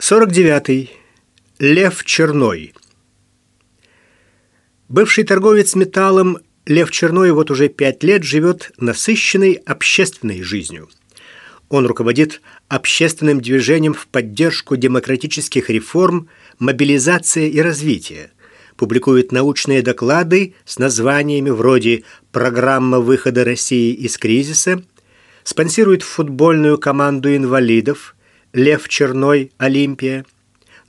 49. Лев Черной. Бывший торговец металлом Лев Черной вот уже пять лет живет насыщенной общественной жизнью. Он руководит общественным движением в поддержку демократических реформ, мобилизации и развития, публикует научные доклады с названиями вроде «Программа выхода России из кризиса», спонсирует футбольную команду инвалидов «Лев Черной Олимпия»,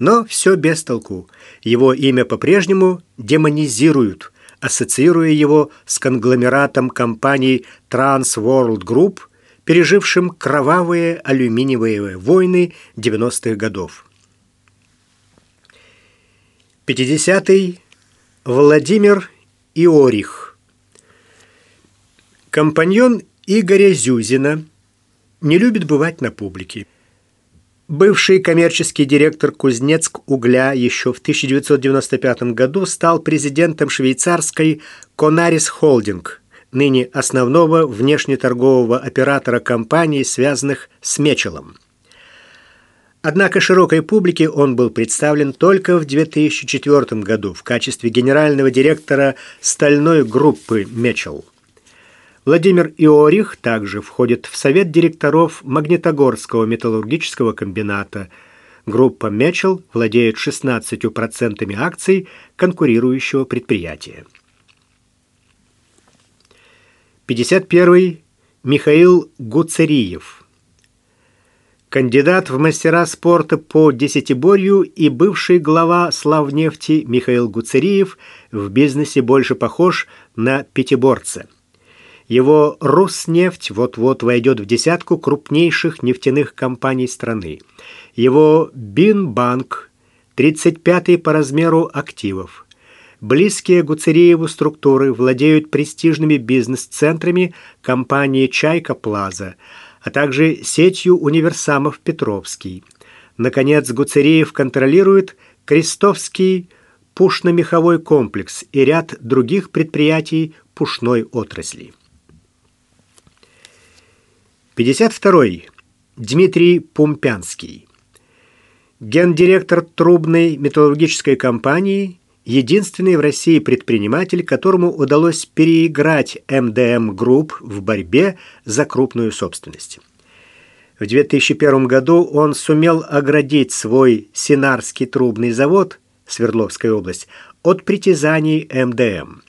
но все без толку. Его имя по-прежнему демонизируют, ассоциируя его с конгломератом компаний Trans World Group, пережившим кровавые алюминиевые войны 90-х годов. 50-й Владимир Иорих. Компаньон Игоря Зюзина не любит бывать на публике. Бывший коммерческий директор Кузнецк угля еще в 1995 году стал президентом швейцарской Конарис Холдинг, ныне основного внешнеторгового оператора компаний, связанных с Мечелом. Однако широкой публике он был представлен только в 2004 году в качестве генерального директора стальной группы Мечел. Владимир Иорих также входит в совет директоров Магнитогорского металлургического комбината. Группа Мечел владеет 16% акций конкурирующего предприятия. 51. Михаил Гуцериев. Кандидат в мастера спорта по десятиборью и бывший глава Славнефти Михаил Гуцериев в бизнесе больше похож на пятиборца – его «Роснефть» вот-вот войдет в десятку крупнейших нефтяных компаний страны. Его «Бинбанк» – 35-й по размеру активов. Близкие Гуцериеву структуры владеют престижными бизнес-центрами компании «Чайка Плаза», а также сетью универсамов «Петровский». Наконец, Гуцериев контролирует Крестовский пушно-меховой комплекс и ряд других предприятий пушной отрасли. 52. Дмитрий Пумпянский. Гендиректор трубной металлургической компании, единственный в России предприниматель, которому удалось переиграть МДМ Групп в борьбе за крупную собственность. В 2001 году он сумел оградить свой Синарский трубный завод, Свердловская область, от притязаний МДМ.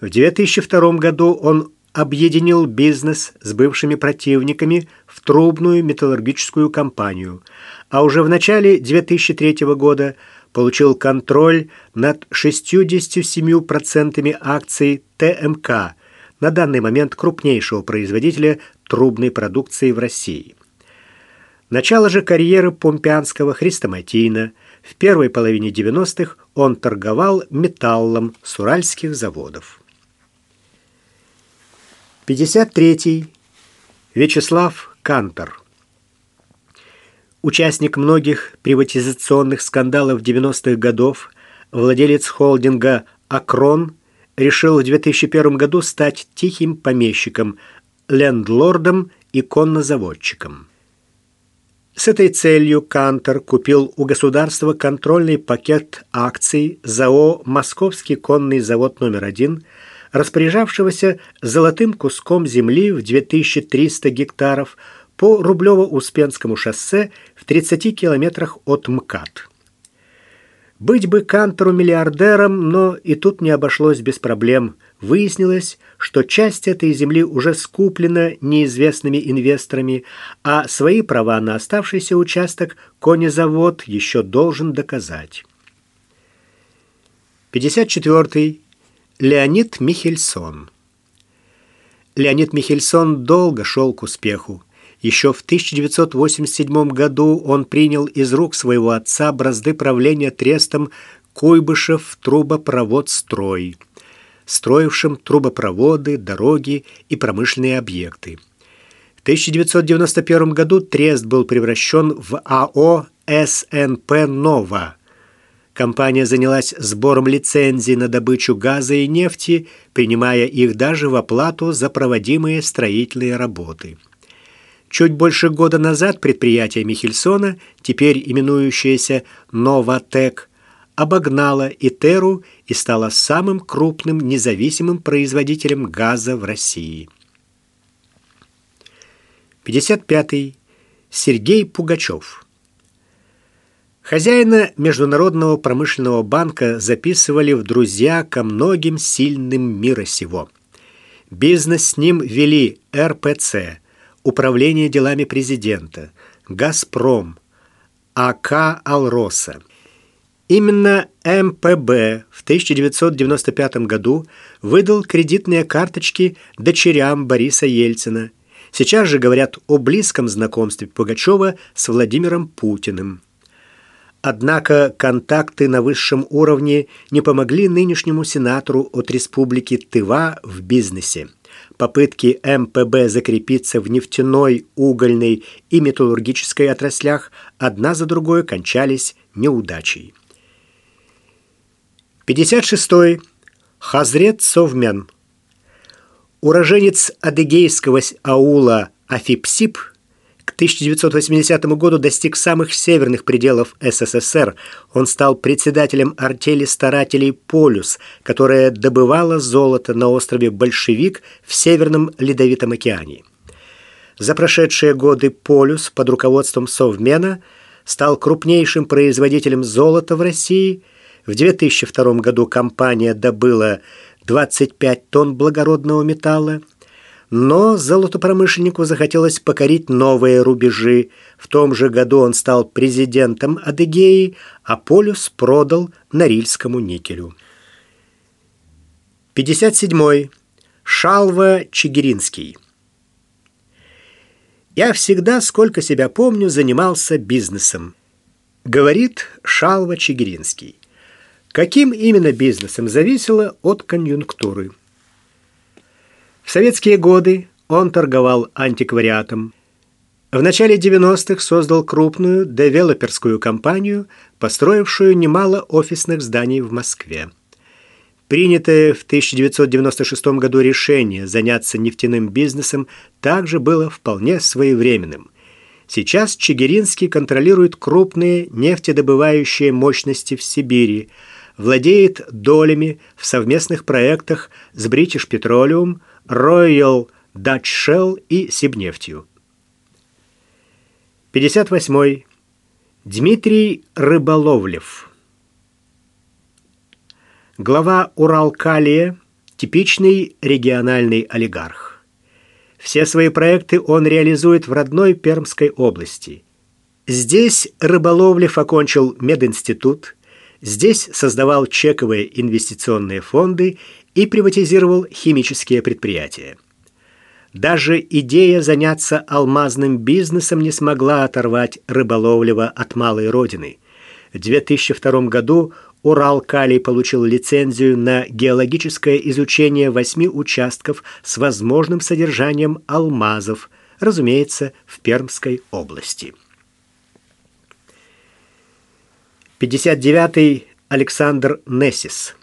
В 2002 году он объединил бизнес с бывшими противниками в трубную металлургическую компанию, а уже в начале 2003 года получил контроль над 67% акций ТМК, на данный момент крупнейшего производителя трубной продукции в России. Начало же карьеры помпянского хрестоматийно. В первой половине 90-х он торговал металлом с уральских заводов. 53. Вячеслав Кантор. Участник многих приватизационных скандалов 90-х годов, владелец холдинга «Акрон» решил в 2001 году стать тихим помещиком, лендлордом и коннозаводчиком. С этой целью Кантор купил у государства контрольный пакет акций ЗАО «Московский конный завод номер один», распоряжавшегося золотым куском земли в 2300 гектаров по Рублево-Успенскому шоссе в 30 километрах от МКАД. Быть бы Кантору миллиардером, но и тут не обошлось без проблем. Выяснилось, что часть этой земли уже скуплена неизвестными инвесторами, а свои права на оставшийся участок конезавод еще должен доказать. 54. Леонид Михельсон. Леонид Михельсон долго шел к успеху. Еще в 1987 году он принял из рук своего отца бразды правления трестом Куйбышев трубопровод «Строй», строившим трубопроводы, дороги и промышленные объекты. В 1991 году трест был превращен в АО «СНП Нова», Компания занялась сбором лицензий на добычу газа и нефти, принимая их даже в оплату за проводимые строительные работы. Чуть больше года назад предприятие Михельсона, теперь именующееся «Новатек», обогнало Итеру и стало самым крупным независимым производителем газа в России. 55. -й. Сергей Пугачев. Хозяина Международного промышленного банка записывали в друзья ко многим сильным мира сего. Бизнес с ним вели РПЦ, Управление делами президента, Газпром, АК «Алроса». Именно МПБ в 1995 году выдал кредитные карточки дочерям Бориса Ельцина. Сейчас же говорят о близком знакомстве Пугачева с Владимиром Путиным. Однако контакты на высшем уровне не помогли нынешнему сенатору от республики Тыва в бизнесе. Попытки МПБ закрепиться в нефтяной, угольной и металлургической отраслях одна за другой кончались неудачей. 56. -й. Хазрет Совмен. Уроженец адыгейского аула Афипсип – 1980 году достиг самых северных пределов СССР. Он стал председателем артели старателей «Полюс», которая добывала золото на острове Большевик в Северном Ледовитом океане. За прошедшие годы «Полюс» под руководством Совмена стал крупнейшим производителем золота в России. В 2002 году компания добыла 25 тонн благородного металла – но золотопромышленнику захотелось покорить новые рубежи. В том же году он стал президентом Адыгеи, а полюс продал Норильскому никелю. 57. -й. Шалва Чигиринский. Я всегда, сколько себя помню, занимался бизнесом. Говорит Шалва Чигиринский. Каким именно бизнесом зависело от конъюнктуры. В советские годы он торговал антиквариатом. В начале 90-х создал крупную девелоперскую компанию, построившую немало офисных зданий в Москве. Принятое в 1996 году решение заняться нефтяным бизнесом также было вполне своевременным. Сейчас Чигиринский контролирует крупные нефтедобывающие мощности в Сибири, владеет долями в совместных проектах с British Petroleum, Royal Dutch Shell и Сибнефтью. 58. Дмитрий Рыболовлев. Глава Уралкалия, типичный региональный олигарх. Все свои проекты он реализует в родной Пермской области. Здесь Рыболовлев окончил мединститут, здесь создавал чековые инвестиционные фонды и приватизировал химические предприятия. Даже идея заняться алмазным бизнесом не смогла оторвать Рыболовлева от малой родины. В 2002 году Урал-Калий получил лицензию на геологическое изучение восьми участков с возможным содержанием алмазов, разумеется, в Пермской области. 59-й Александр Нессис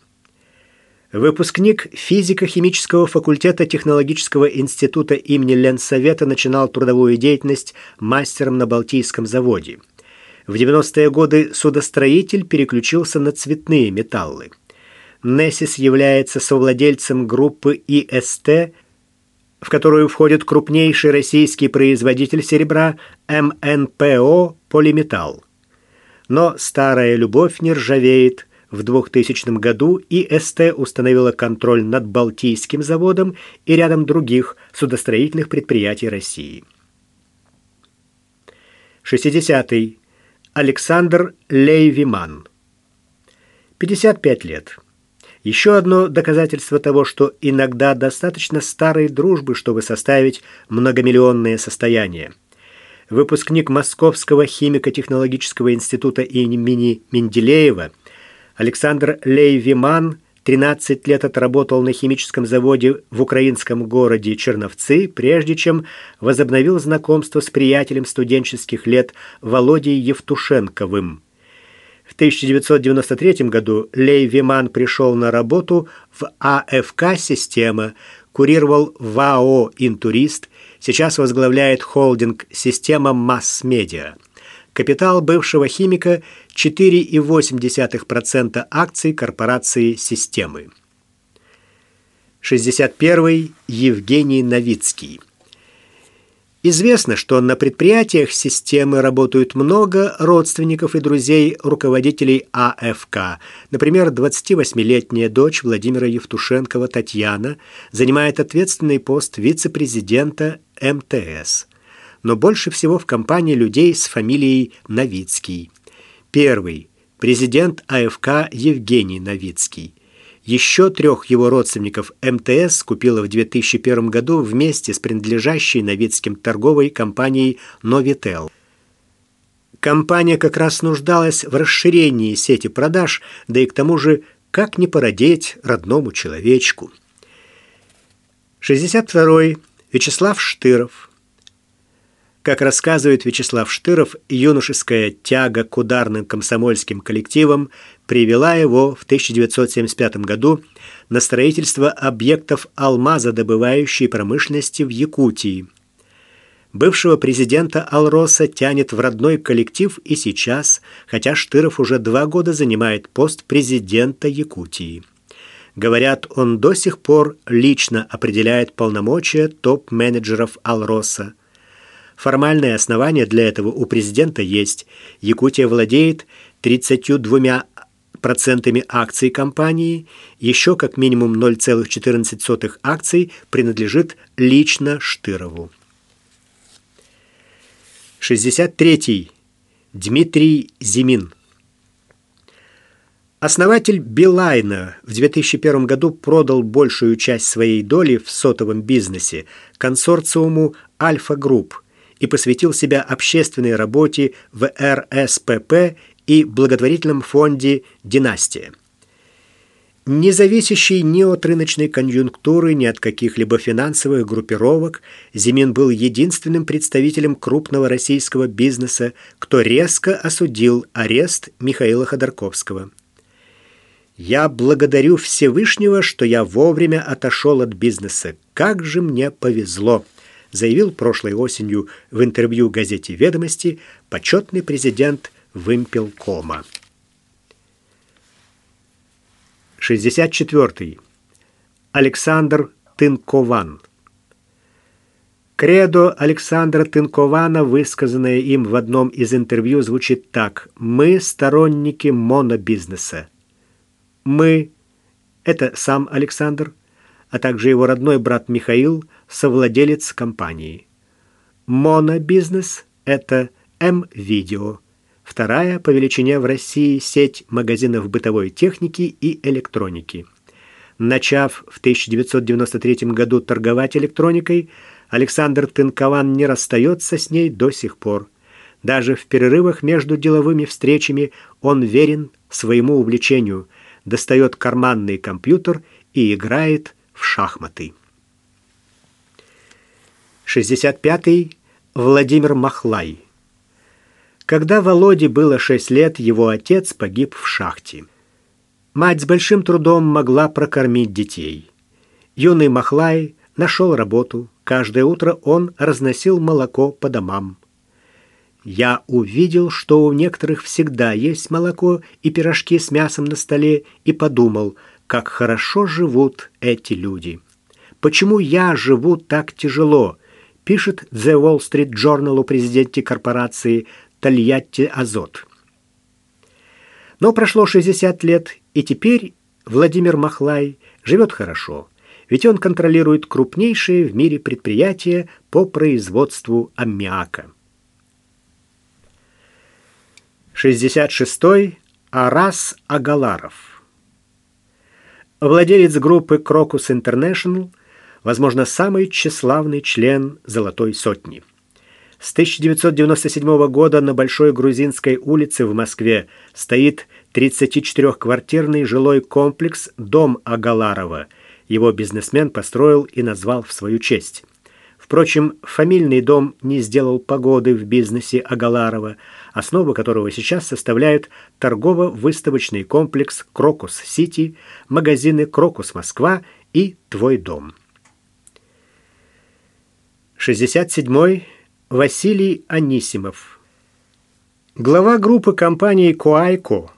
Выпускник физико-химического факультета технологического института имени Ленсовета начинал трудовую деятельность мастером на Балтийском заводе. В 90-е годы судостроитель переключился на цветные металлы. Нессис является совладельцем группы ИСТ, в которую входит крупнейший российский производитель серебра МНПО «Полиметалл». Но старая любовь не ржавеет – в 2000 году ИСТ установила контроль над Балтийским заводом и рядом других судостроительных предприятий России. 60. -й. Александр Лейвиман. 55 лет. Еще одно доказательство того, что иногда достаточно старой дружбы, чтобы составить многомиллионное состояние. Выпускник Московского химико-технологического института имени Менделеева – Александр Лейвиман 13 лет отработал на химическом заводе в украинском городе Черновцы, прежде чем возобновил знакомство с приятелем студенческих лет Володей Евтушенковым. В 1993 году Лейвиман пришел на работу в АФК-система, курировал ВАО «Интурист», Сейчас возглавляет холдинг «Система масс-медиа». Капитал бывшего химика 4,8% акций корпорации «Системы». 61. Евгений Новицкий. Известно, что на предприятиях системы работают много родственников и друзей руководителей АФК. Например, 28-летняя дочь Владимира Евтушенкова Татьяна занимает ответственный пост вице-президента МТС. Но больше всего в компании людей с фамилией Новицкий. Первый – президент АФК Евгений Новицкий. Еще трех его родственников МТС купила в 2001 году вместе с принадлежащей Новицким торговой компанией «Новител». Компания как раз нуждалась в расширении сети продаж, да и к тому же, как не породеть родному человечку. 62. Вячеслав Штыров. Как рассказывает Вячеслав Штыров, юношеская тяга к ударным комсомольским коллективам привела его в 1975 году на строительство объектов алмазодобывающей промышленности в Якутии. Бывшего президента Алроса тянет в родной коллектив и сейчас, хотя Штыров уже два года занимает пост президента Якутии. Говорят, он до сих пор лично определяет полномочия топ-менеджеров Алроса. Формальное основание для этого у президента есть. Якутия владеет 32 процентами акций компании, еще как минимум 0,14 акций принадлежит лично Штырову. 63. Дмитрий Зимин. Основатель Билайна в 2001 году продал большую часть своей доли в сотовом бизнесе консорциуму Альфа Групп и посвятил себя общественной работе в РСПП и благотворительном фонде «Династия». Не зависящий ни от рыночной конъюнктуры, ни от каких-либо финансовых группировок, Зимин был единственным представителем крупного российского бизнеса, кто резко осудил арест Михаила Ходорковского. «Я благодарю Всевышнего, что я вовремя отошел от бизнеса. Как же мне повезло!» Заявил прошлой осенью в интервью газете «Ведомости» почетный президент Вымпелкома. 64. Александр Тынкован. Кредо Александра Тынкована, высказанное им в одном из интервью, звучит так. «Мы сторонники монобизнеса». «Мы» — это сам Александр, а также его родной брат Михаил, совладелец компании. Монобизнес – это М-Видео, вторая по величине в России сеть магазинов бытовой техники и электроники. Начав в 1993 году торговать электроникой, Александр Тынкован не расстается с ней до сих пор. Даже в перерывах между деловыми встречами он верен своему увлечению, достает карманный компьютер и играет в шахматы. 65-й Владимир Махлай. Когда Володе было 6 лет, его отец погиб в шахте. Мать с большим трудом могла прокормить детей. Юный Махлай нашел работу. Каждое утро он разносил молоко по домам. Я увидел, что у некоторых всегда есть молоко и пирожки с мясом на столе, и подумал, как хорошо живут эти люди. Почему я живу так тяжело? Пишет The Wall Street Journal о президенте корпорации Тольятти Азот. Но прошло 60 лет, и теперь Владимир Махлай живет хорошо, ведь он контролирует крупнейшее в мире предприятие по производству аммиака. 66-й Арас Агаларов. Владелец группы Crocus International – возможно, самый тщеславный член «Золотой сотни». С 1997 года на Большой Грузинской улице в Москве стоит 34-квартирный жилой комплекс «Дом Агаларова». Его бизнесмен построил и назвал в свою честь. Впрочем, фамильный дом не сделал погоды в бизнесе Агаларова, основу которого сейчас составляют торгово-выставочный комплекс «Крокус Сити», магазины «Крокус Москва» и «Твой дом». 67. Василий Анисимов. Глава группы компании «Коайко»,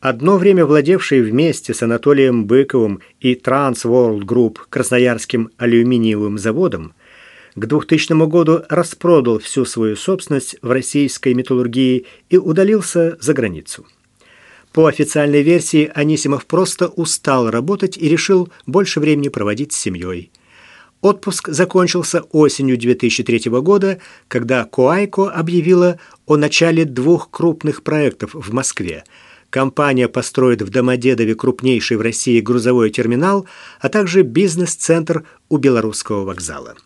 одно время владевший вместе с Анатолием Быковым и Trans World Group Красноярским алюминиевым заводом, к 2000 году распродал всю свою собственность в российской металлургии и удалился за границу. По официальной версии, Анисимов просто устал работать и решил больше времени проводить с семьей. Отпуск закончился осенью 2003 года, когда Коайко объявила о начале двух крупных проектов в Москве. Компания построит в Домодедове крупнейший в России грузовой терминал, а также бизнес-центр у Белорусского вокзала.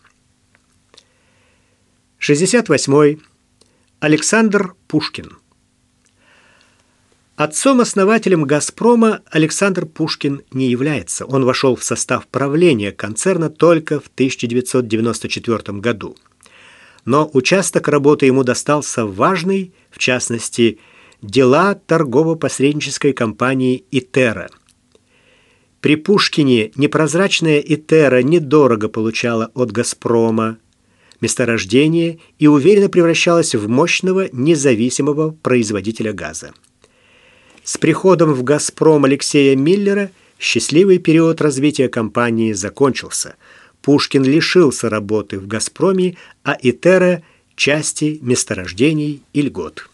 68. Александр Пушкин. Отцом-основателем «Газпрома» Александр Пушкин не является. Он вошел в состав правления концерна только в 1994 году. Но участок работы ему достался важный, в частности, дела торгово-посреднической компании «Итера». При Пушкине непрозрачная «Итера» недорого получала от «Газпрома», месторождение и уверенно превращалась в мощного независимого производителя газа. С приходом в «Газпром» Алексея Миллера счастливый период развития компании закончился. Пушкин лишился работы в «Газпроме», а «Итера» – части месторождений и льгот.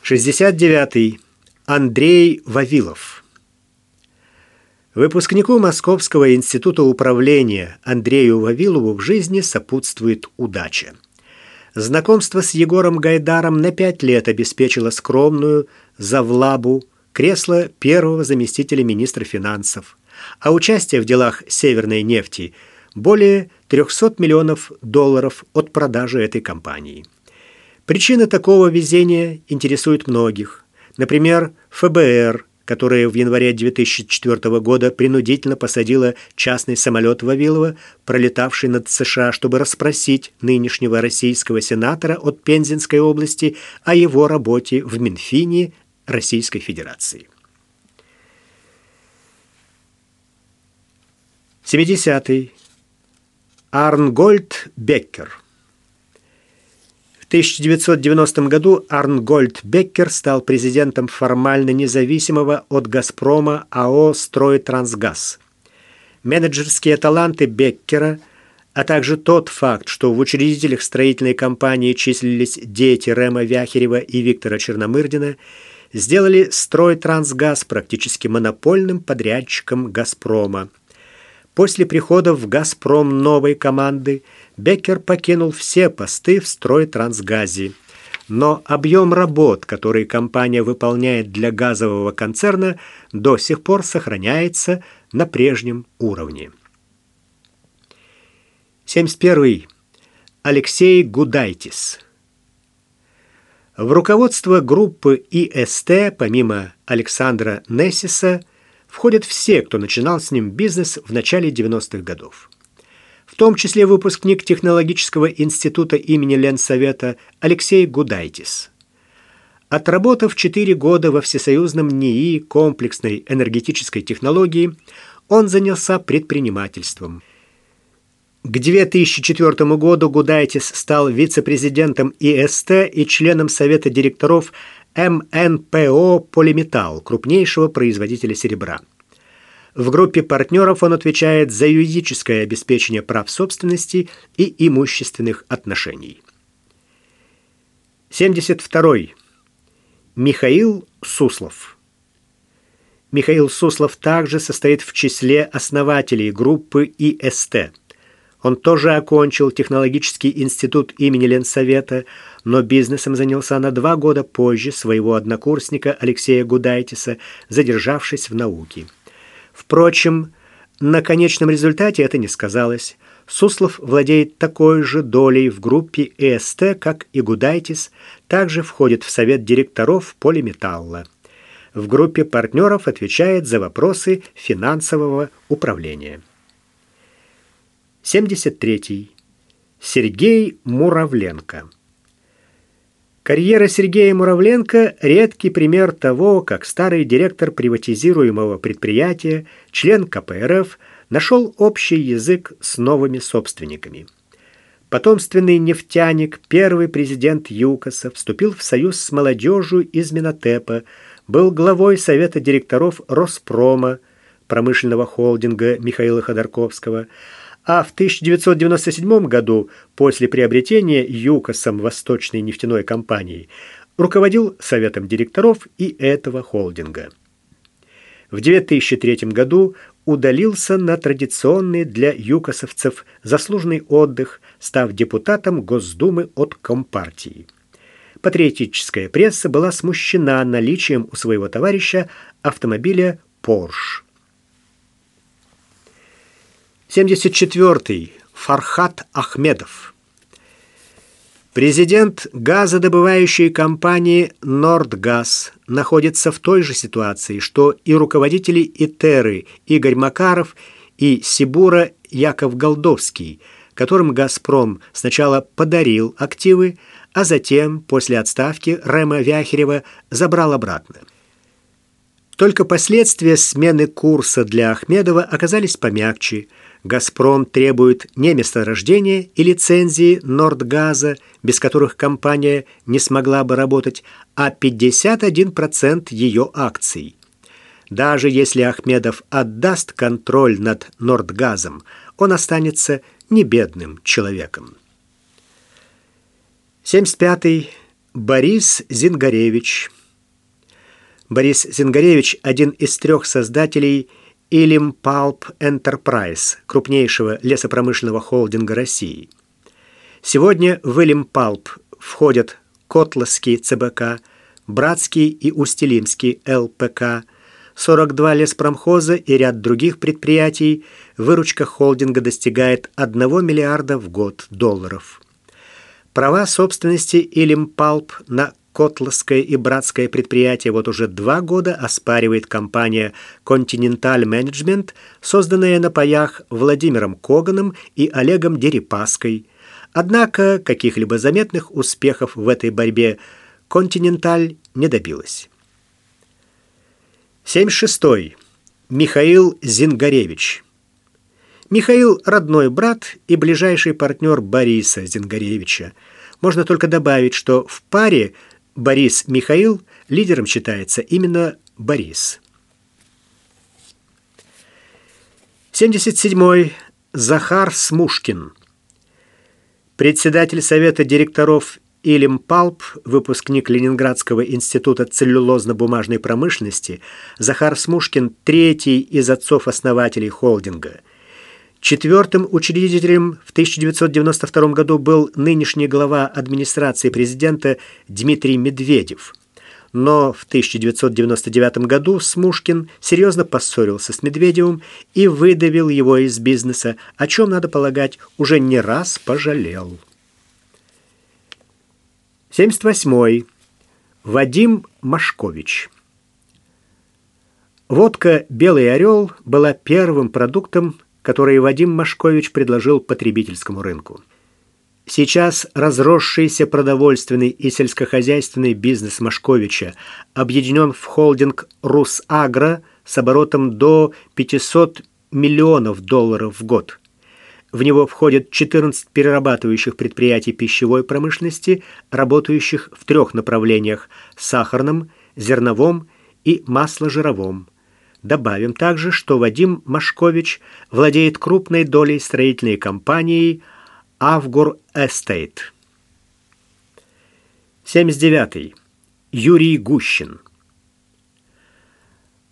69. -й. Андрей Вавилов. Выпускнику Московского института управления Андрею Вавилову в жизни сопутствует удача. Знакомство с Егором Гайдаром на пять лет обеспечило скромную завлабу кресло первого заместителя министра финансов, а участие в делах Северной нефти – более 300 миллионов долларов от продажи этой компании. Причина такого везения интересует многих. Например, ФБР – которая в январе 2004 года принудительно посадила частный самолет Вавилова, пролетавший над США, чтобы расспросить нынешнего российского сенатора от Пензенской области о его работе в Минфине Российской Федерации. 70. Арнгольд Беккер 1990 году Арнгольд Беккер стал президентом формально независимого от «Газпрома» АО «Стройтрансгаз». Менеджерские таланты Беккера, а также тот факт, что в учредителях строительной компании числились дети Рема Вяхерева и Виктора Черномырдина, сделали «Стройтрансгаз» практически монопольным подрядчиком «Газпрома». После прихода в «Газпром» новой команды – Беккер покинул все посты в стройтрансгазе. Но объем работ, который компания выполняет для газового концерна, до сих пор сохраняется на прежнем уровне. 71. Алексей Гудайтис. В руководство группы ИСТ, помимо Александра Нессиса, входят все, кто начинал с ним бизнес в начале 90-х годов в том числе выпускник технологического института имени Ленсовета Алексей Гудайтис. Отработав 4 года во всесоюзном НИИ комплексной энергетической технологии, он занялся предпринимательством. К 2004 году Гудайтис стал вице-президентом ИСТ и членом совета директоров МНПО «Полиметалл», крупнейшего производителя серебра. В группе партнеров он отвечает за юридическое обеспечение прав собственности и имущественных отношений. 72. Михаил Суслов. Михаил Суслов также состоит в числе основателей группы ИСТ. Он тоже окончил технологический институт имени Ленсовета, но бизнесом занялся на два года позже своего однокурсника Алексея Гудайтиса, задержавшись в науке. Впрочем, на конечном результате это не сказалось. Суслов владеет такой же долей в группе ЭСТ, как и Гудайтис, также входит в совет директоров Полиметалла. В группе партнеров отвечает за вопросы финансового управления. 73. Сергей Муравленко. Карьера Сергея Муравленко – редкий пример того, как старый директор приватизируемого предприятия, член КПРФ, нашел общий язык с новыми собственниками. Потомственный нефтяник, первый президент ЮКОСа, вступил в союз с молодежью из Минотепа, был главой совета директоров Роспрома, промышленного холдинга Михаила Ходорковского, а в 1997 году, после приобретения ЮКОСом Восточной нефтяной компании, руководил советом директоров и этого холдинга. В 2003 году удалился на традиционный для юкосовцев заслуженный отдых, став депутатом Госдумы от Компартии. Патриотическая пресса была смущена наличием у своего товарища автомобиля Porsche. 74. Фархат Ахмедов. Президент газодобывающей компании «Нордгаз» находится в той же ситуации, что и руководители ИТЕРы Игорь Макаров и Сибура Яков Голдовский, которым «Газпром» сначала подарил активы, а затем, после отставки Рема Вяхерева, забрал обратно. Только последствия смены курса для Ахмедова оказались помягче – «Газпром» требует не месторождения и лицензии «Нордгаза», без которых компания не смогла бы работать, а 51% ее акций. Даже если Ахмедов отдаст контроль над «Нордгазом», он останется небедным человеком. 75. Борис Зингаревич. Борис Зингаревич – один из трех создателей – Илим Палп Enterprise, крупнейшего лесопромышленного холдинга России. Сегодня в Илим Палп входят Котловский ЦБК, Братский и Устилимский ЛПК, 42 леспромхоза и ряд других предприятий, выручка холдинга достигает 1 миллиарда в год долларов. Права собственности Илим Палп на Котловское и братское предприятие вот уже два года оспаривает компания Continental Management, созданная на паях Владимиром Коганом и Олегом Дерипаской. Однако каких-либо заметных успехов в этой борьбе Continental не добилась. 76. Михаил Зингаревич. Михаил – родной брат и ближайший партнер Бориса Зингаревича. Можно только добавить, что в паре – Борис Михаил, лидером считается именно Борис. 77. Захар Смушкин. Председатель Совета директоров Илим Палп, выпускник Ленинградского института целлюлозно-бумажной промышленности, Захар Смушкин – третий из отцов-основателей холдинга – Четвертым учредителем в 1992 году был нынешний глава администрации президента Дмитрий Медведев. Но в 1999 году Смушкин серьезно поссорился с Медведевым и выдавил его из бизнеса, о чем, надо полагать, уже не раз пожалел. 78. Вадим Машкович. Водка «Белый орел» была первым продуктом, которые Вадим Машкович предложил потребительскому рынку. Сейчас разросшийся продовольственный и сельскохозяйственный бизнес Машковича объединен в холдинг «Русагро» с оборотом до 500 миллионов долларов в год. В него входят 14 перерабатывающих предприятий пищевой промышленности, работающих в трех направлениях – сахарном, зерновом и масложировом. Добавим также, что Вадим Машкович владеет крупной долей строительной компании «Авгур Эстейт». 79. Юрий Гущин.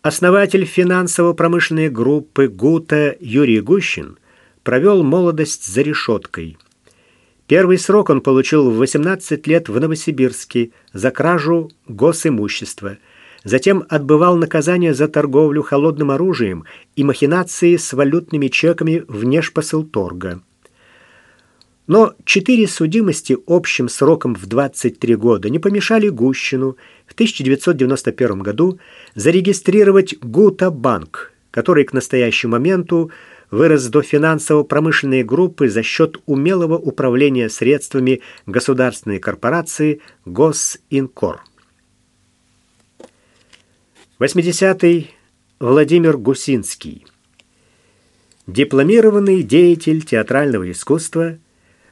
Основатель финансово-промышленной группы ГУТа Юрий Гущин провел молодость за решеткой. Первый срок он получил в 18 лет в Новосибирске за кражу госимущества – Затем отбывал наказание за торговлю холодным оружием и махинации с валютными чеками внешпосылторга. Но четыре судимости общим сроком в 23 года не помешали Гущину в 1991 году зарегистрировать Гута-банк, который к настоящему моменту вырос до финансово-промышленной группы за счет умелого управления средствами государственной корпорации Госинкор. 80-й Владимир Гусинский. Дипломированный деятель театрального искусства,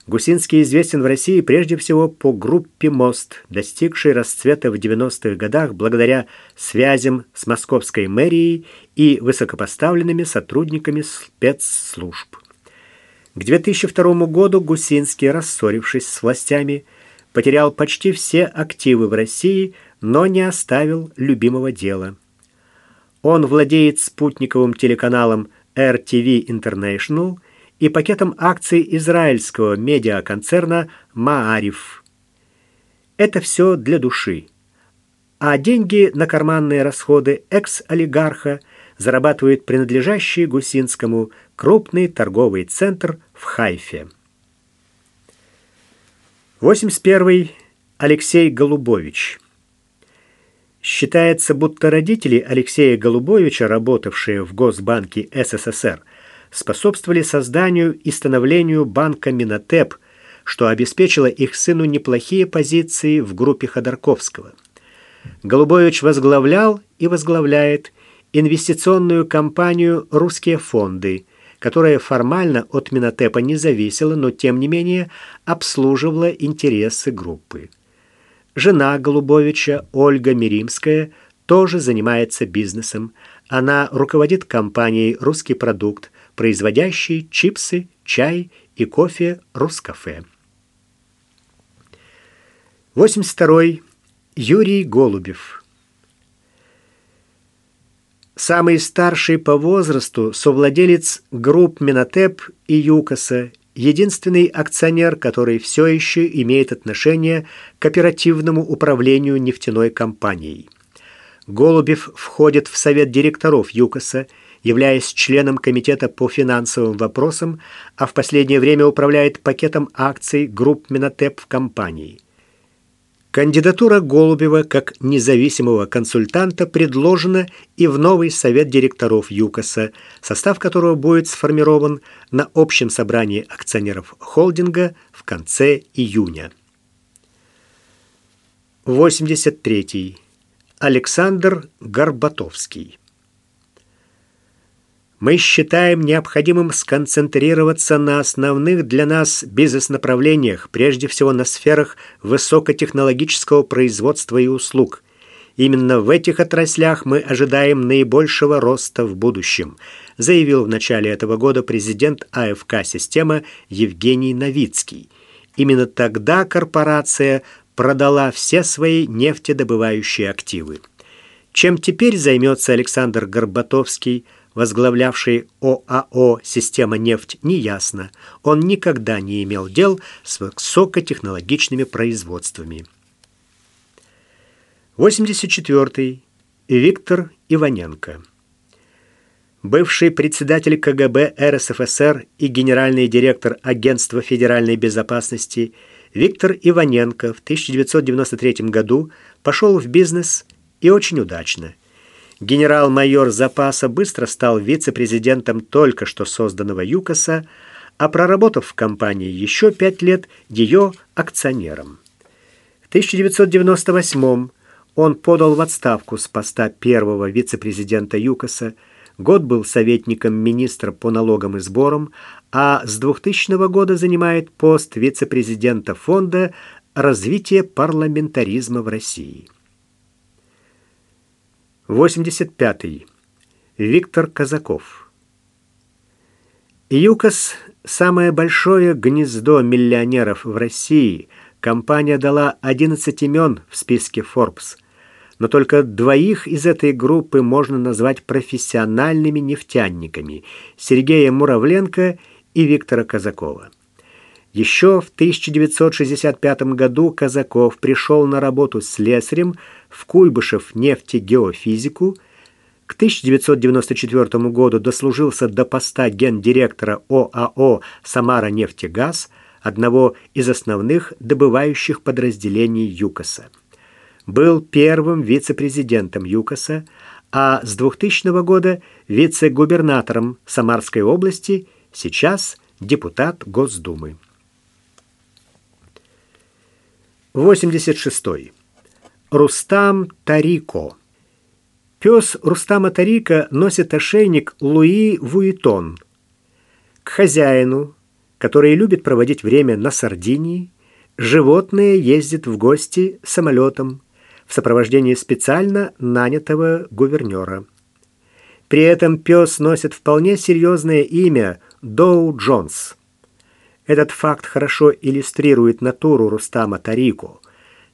Гусинский известен в России прежде всего по группе «Мост», достигшей расцвета в 90-х годах благодаря связям с московской мэрией и высокопоставленными сотрудниками спецслужб. К 2002 году Гусинский, рассорившись с властями, потерял почти все активы в России, но не оставил любимого дела. Он владеет спутниковым телеканалом RTV International – и пакетом акций израильского медиаконцерна «Маариф». Это все для души. А деньги на карманные расходы экс-олигарха зарабатывает принадлежащий Гусинскому крупный торговый центр в Хайфе. 81. Алексей Голубович. Считается, будто родители Алексея Голубовича, работавшие в Госбанке СССР, способствовали созданию и становлению банка Минотеп, что обеспечило их сыну неплохие позиции в группе Ходорковского. Голубович возглавлял и возглавляет инвестиционную компанию «Русские фонды», которая формально от Минотепа не зависела, но тем не менее обслуживала интересы группы. Жена Голубовича, Ольга Миримская, тоже занимается бизнесом. Она руководит компанией «Русский продукт», производящий чипсы, чай и кофе «Рускафе». 82. Юрий Голубев. Самый старший по возрасту совладелец групп Минотеп и Юкоса, единственный акционер, который все еще имеет отношение к оперативному управлению нефтяной компанией. Голубев входит в совет директоров ЮКОСа являясь членом комитета по финансовым вопросам, а в последнее время управляет пакетом акций групп Минотеп в компании. Кандидатура Голубева как независимого консультанта предложена и в новый совет директоров ЮКОСа, состав которого будет сформирован на общем собрании акционеров холдинга в конце июня. 83. Александр Горбатовский мы считаем необходимым сконцентрироваться на основных для нас бизнес-направлениях, прежде всего на сферах высокотехнологического производства и услуг. Именно в этих отраслях мы ожидаем наибольшего роста в будущем, заявил в начале этого года президент АФК «Система» Евгений Новицкий. Именно тогда корпорация продала все свои нефтедобывающие активы. Чем теперь займется Александр Горбатовский – возглавлявший ОАО «Система нефть», неясно. Он никогда не имел дел с высокотехнологичными производствами. 84. Виктор Иваненко. Бывший председатель КГБ РСФСР и генеральный директор Агентства федеральной безопасности Виктор Иваненко в 1993 году пошел в бизнес и очень удачно – Генерал-майор запаса быстро стал вице-президентом только что созданного ЮКОСа, а проработав в компании еще пять лет, ее акционером. В 1998 он подал в отставку с поста первого вице-президента ЮКОСа, год был советником министра по налогам и сборам, а с 2000 года занимает пост вице-президента фонда развития парламентаризма в России. 85. -й. Виктор Казаков. ЮКОС – самое большое гнездо миллионеров в России. Компания дала 11 имен в списке Forbes. Но только двоих из этой группы можно назвать профессиональными нефтяниками – Сергея Муравленко и Виктора Казакова. Еще в 1965 году Казаков пришел на работу слесарем в Куйбышев нефтегеофизику, к 1994 году дослужился до поста гендиректора ОАО «Самара нефтегаз», одного из основных добывающих подразделений ЮКОСа. Был первым вице-президентом ЮКОСа, а с 2000 года вице-губернатором Самарской области, сейчас депутат Госдумы. 86. Рустам Тарико. Пес Рустама Тарика носит ошейник Луи Вуитон. К хозяину, который любит проводить время на Сардинии, животное ездит в гости самолетом в сопровождении специально нанятого гувернера. При этом пес носит вполне серьезное имя Доу Джонс. Этот факт хорошо иллюстрирует натуру Рустама Тарику.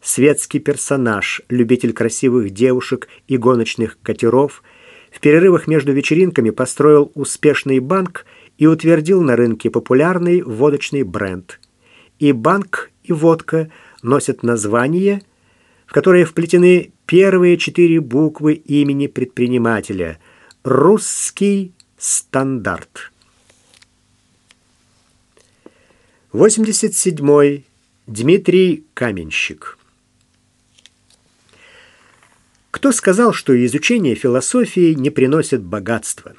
Светский персонаж, любитель красивых девушек и гоночных катеров, в перерывах между вечеринками построил успешный банк и утвердил на рынке популярный водочный бренд. И банк, и водка носят название, в которое вплетены первые четыре буквы имени предпринимателя – «Русский стандарт». 87. Дмитрий Каменщик. Кто сказал, что изучение философии не приносит богатства?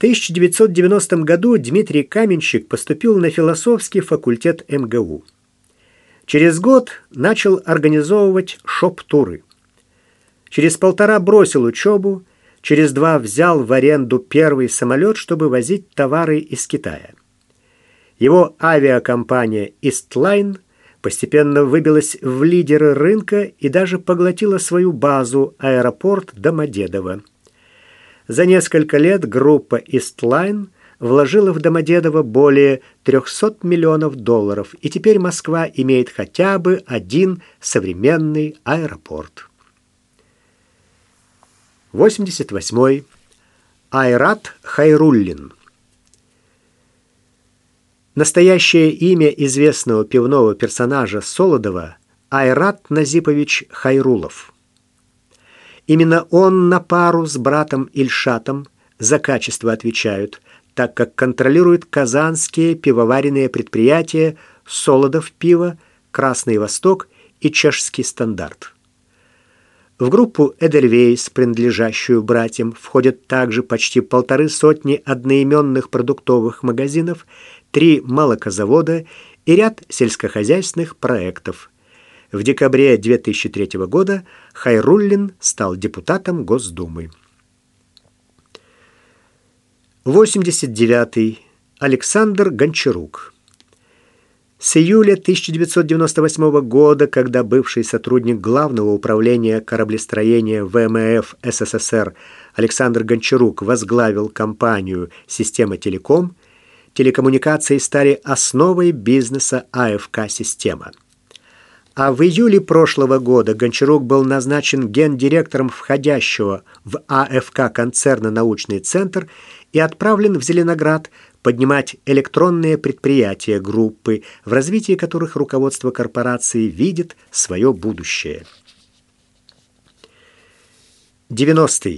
1990 году Дмитрий Каменщик поступил на философский факультет МГУ. Через год начал организовывать шоп-туры. Через полтора бросил учебу, через два взял в аренду первый самолет, чтобы возить товары из Китая. Его авиакомпания «Истлайн» постепенно выбилась в лидеры рынка и даже поглотила свою базу аэропорт Домодедово. За несколько лет группа Eastline вложила в Домодедово более 300 миллионов долларов, и теперь Москва имеет хотя бы один современный аэропорт. 88. Айрат Хайруллин. Настоящее имя известного пивного персонажа Солодова – Айрат Назипович Хайрулов. Именно он на пару с братом Ильшатом за качество отвечают, так как контролирует казанские пивоваренные предприятия «Солодов пиво», «Красный Восток» и «Чешский стандарт». В группу «Эдельвейс», принадлежащую братьям, входят также почти полторы сотни одноименных продуктовых магазинов, три молокозавода и ряд сельскохозяйственных проектов – в декабре 2003 года Хайруллин стал депутатом Госдумы. 89. -й. Александр Гончарук. С июля 1998 года, когда бывший сотрудник Главного управления кораблестроения ВМФ СССР Александр Гончарук возглавил компанию «Система Телеком», телекоммуникации стали основой бизнеса АФК-система – а в июле прошлого года Гончарук был назначен гендиректором входящего в АФК концерна «Научный центр» и отправлен в Зеленоград поднимать электронные предприятия группы, в развитии которых руководство корпорации видит свое будущее. 90.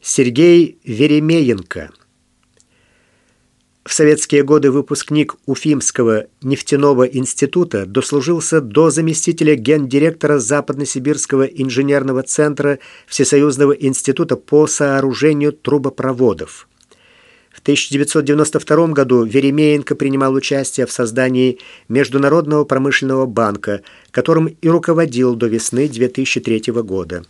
Сергей Веремеенко – в советские годы выпускник Уфимского нефтяного института дослужился до заместителя гендиректора Западносибирского инженерного центра Всесоюзного института по сооружению трубопроводов. В 1992 году Веремеенко принимал участие в создании Международного промышленного банка, которым и руководил до весны 2003 года.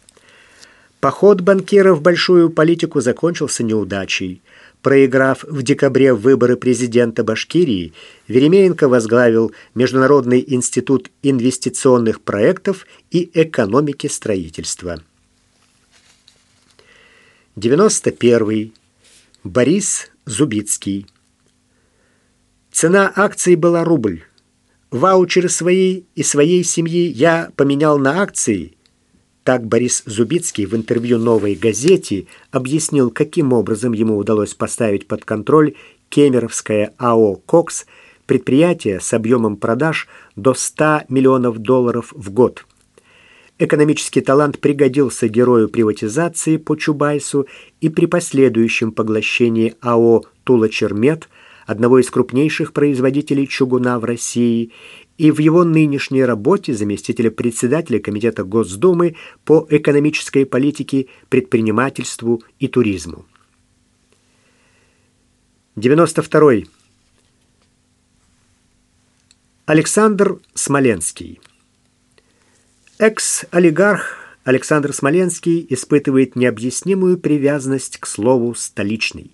Поход банкира в большую политику закончился неудачей. Проиграв в декабре выборы президента Башкирии, Веремеенко возглавил Международный институт инвестиционных проектов и экономики строительства. 91. Борис Зубицкий. Цена акций была рубль. Ваучеры свои и своей семьи я поменял на акции – так Борис Зубицкий в интервью «Новой газете» объяснил, каким образом ему удалось поставить под контроль Кемеровское АО «Кокс» предприятие с объемом продаж до 100 миллионов долларов в год. Экономический талант пригодился герою приватизации по Чубайсу и при последующем поглощении АО «Тула-Чермет», одного из крупнейших производителей чугуна в России, и в его нынешней работе заместителя председателя Комитета Госдумы по экономической политике, предпринимательству и туризму. 92. -й. Александр Смоленский. Экс-олигарх Александр Смоленский испытывает необъяснимую привязанность к слову «столичный».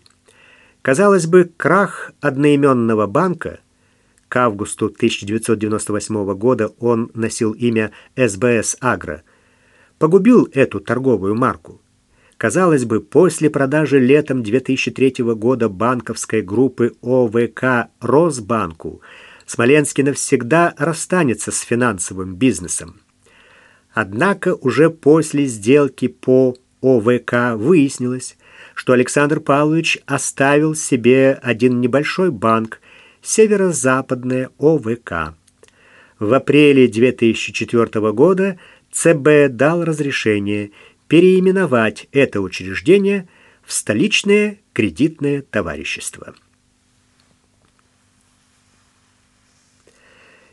Казалось бы, крах одноименного банка к августу 1998 года он носил имя СБС Агро, погубил эту торговую марку. Казалось бы, после продажи летом 2003 года банковской группы ОВК Росбанку Смоленский навсегда расстанется с финансовым бизнесом. Однако уже после сделки по ОВК выяснилось, что Александр Павлович оставил себе один небольшой банк, северо-западное ОВК. В апреле 2004 года ЦБ дал разрешение переименовать это учреждение в столичное кредитное товарищество.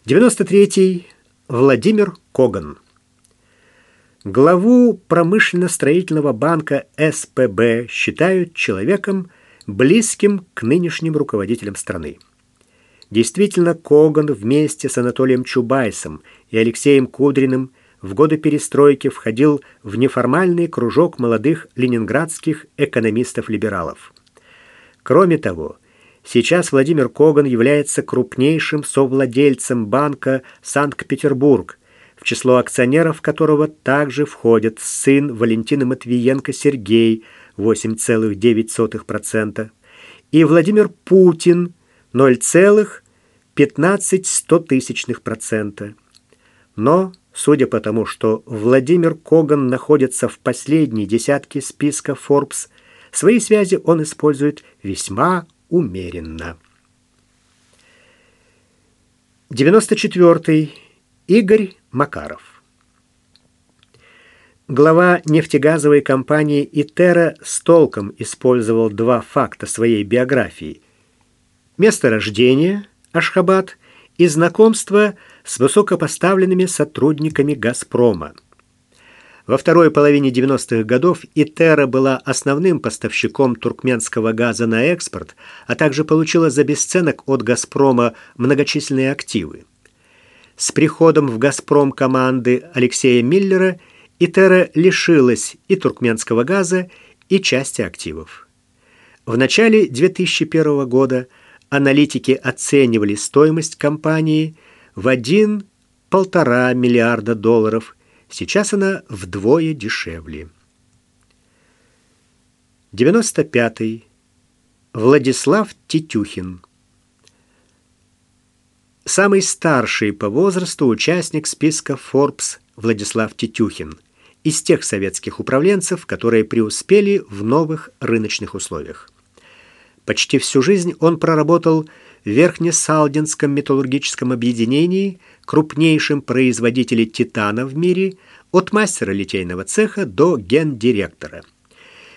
93. Владимир Коган. Главу промышленно-строительного банка СПБ считают человеком, близким к нынешним руководителям страны. Действительно, Коган вместе с Анатолием Чубайсом и Алексеем Кудриным в годы перестройки входил в неформальный кружок молодых ленинградских экономистов-либералов. Кроме того, Сейчас Владимир Коган является крупнейшим совладельцем банка Санкт-Петербург, в число акционеров которого также входит сын Валентины Матвиенко Сергей 8,9%, и Владимир Путин 0,15%. Но, судя по тому, что Владимир Коган находится в последней десятке списка Forbes, свои связи он использует весьма умеренно. 94. Игорь Макаров. Глава нефтегазовой компании «Итера» с толком использовал два факта своей биографии. Место рождения – Ашхабад и знакомство с высокопоставленными сотрудниками «Газпрома». Во второй половине 90-х годов Итера была основным поставщиком туркменского газа на экспорт, а также получила за бесценок от «Газпрома» многочисленные активы. С приходом в «Газпром» команды Алексея Миллера Итера лишилась и туркменского газа, и части активов. В начале 2001 года аналитики оценивали стоимость компании в 1-1,5 миллиарда долларов – Сейчас она вдвое дешевле. 95. -й. Владислав Тетюхин. Самый старший по возрасту участник списка Forbes Владислав Тетюхин из тех советских управленцев, которые преуспели в новых рыночных условиях. Почти всю жизнь он проработал в Верхнесалдинском металлургическом объединении, крупнейшем производителе титана в мире, от мастера литейного цеха до гендиректора.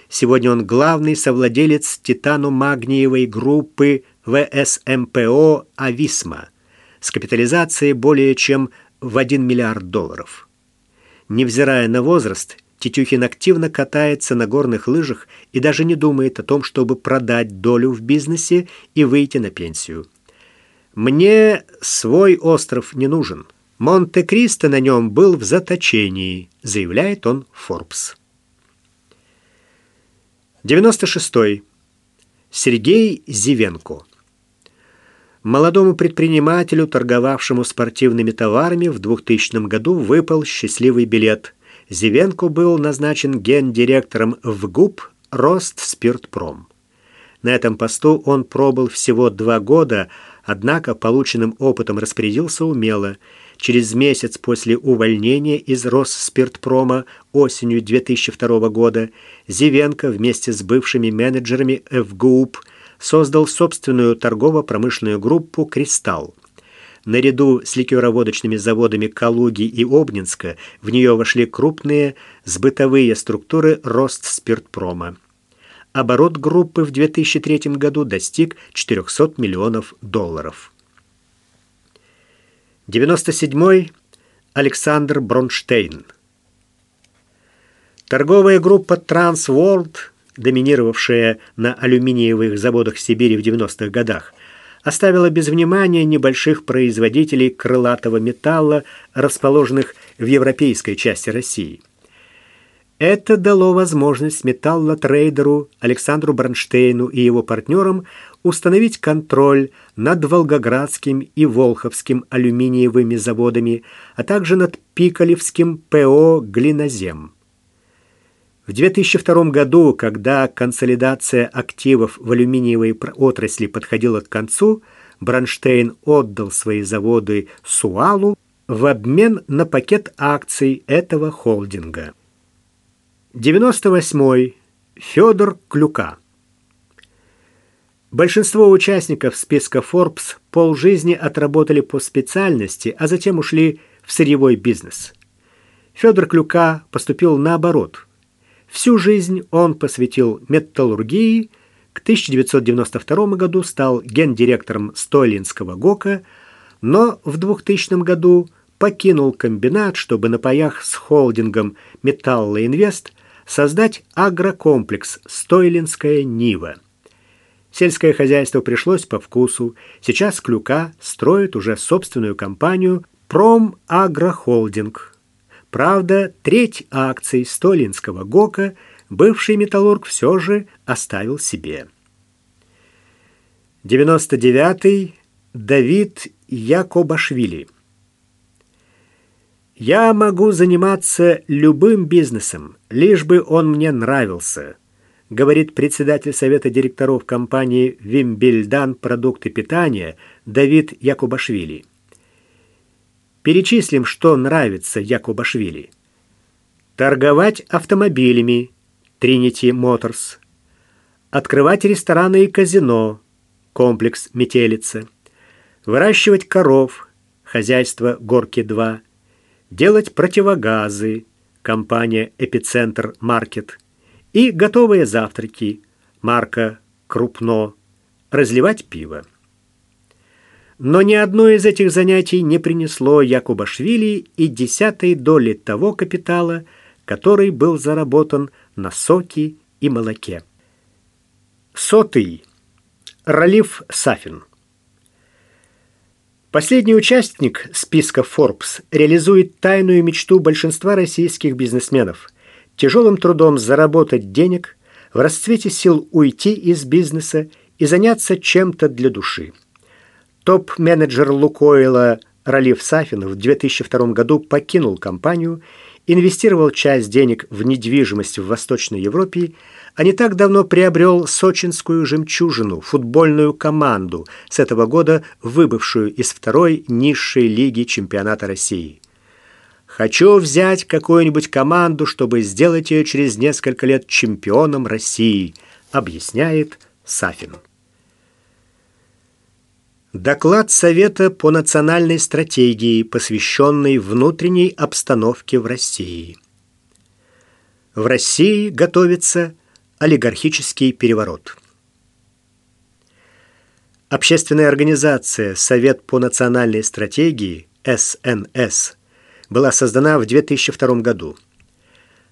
Сегодня он главный совладелец титано-магниевой группы ВСМПО «Ависма» с капитализацией более чем в 1 миллиард долларов. Невзирая на возраст, Тетюхин активно катается на горных лыжах и даже не думает о том, чтобы продать долю в бизнесе и выйти на пенсию. «Мне свой остров не нужен. Монте-Кристо на нем был в заточении», заявляет он Forbes. 96. -й. Сергей Зивенко. Молодому предпринимателю, торговавшему спортивными товарами, в 2000 году выпал счастливый билет – Зивенко был назначен гендиректором в ГУП «Ростспиртпром». На этом посту он пробыл всего два года, однако полученным опытом распорядился умело. Через месяц после увольнения из Росспиртпрома осенью 2002 года Зивенко вместе с бывшими менеджерами ФГУП создал собственную торгово-промышленную группу «Кристалл». Наряду с ликероводочными заводами Калуги и Обнинска в нее вошли крупные сбытовые структуры рост спиртпрома. Оборот группы в 2003 году достиг 400 миллионов долларов. 97. Александр Бронштейн. Торговая группа Transworld, доминировавшая на алюминиевых заводах Сибири в 90-х годах, оставила без внимания небольших производителей крылатого металла, расположенных в европейской части России. Это дало возможность металлотрейдеру Александру Бронштейну и его партнерам установить контроль над Волгоградским и Волховским алюминиевыми заводами, а также над Пикалевским ПО «Глинозем». В 2002 году, когда консолидация активов в алюминиевой отрасли подходила к концу, Бронштейн отдал свои заводы Суалу в обмен на пакет акций этого холдинга. 98. Федор Клюка. Большинство участников списка Forbes полжизни отработали по специальности, а затем ушли в сырьевой бизнес. Федор Клюка поступил наоборот. Всю жизнь он посвятил металлургии, к 1992 году стал гендиректором Стойлинского ГОКа, но в 2000 году покинул комбинат, чтобы на паях с холдингом «Металлоинвест» создать агрокомплекс «Стойлинская Нива». Сельское хозяйство пришлось по вкусу. Сейчас Клюка строит уже собственную компанию «Промагрохолдинг». Правда, треть акций Столинского ГОКа бывший металлург все же оставил себе. 99-й Давид Якобашвили. Я могу заниматься любым бизнесом, лишь бы он мне нравился, говорит председатель совета директоров компании Вимбельдан продукты питания Давид Якубашвили. Перечислим, что нравится Якубашвили. Торговать автомобилями Trinity Motors. Открывать рестораны и казино комплекс Метелица. Выращивать коров хозяйство Горки-2 делать противогазы, компания «Эпицентр Маркет» и готовые завтраки, марка «Крупно», разливать пиво. Но ни одно из этих занятий не принесло Якубашвили и десятой доли того капитала, который был заработан на соке и молоке. Сотый. Ралиф Сафин. Последний участник списка Forbes реализует тайную мечту большинства российских бизнесменов – тяжелым трудом заработать денег, в расцвете сил уйти из бизнеса и заняться чем-то для души. Топ-менеджер Лукойла Ралиф Сафин в 2002 году покинул компанию инвестировал часть денег в недвижимость в Восточной Европе, а не так давно приобрел сочинскую «Жемчужину» футбольную команду, с этого года выбывшую из второй низшей лиги чемпионата России. «Хочу взять какую-нибудь команду, чтобы сделать ее через несколько лет чемпионом России», объясняет Сафин. Доклад Совета по национальной стратегии, посвященный внутренней обстановке в России. В России готовится олигархический переворот. Общественная организация Совет по национальной стратегии СНС была создана в 2002 году.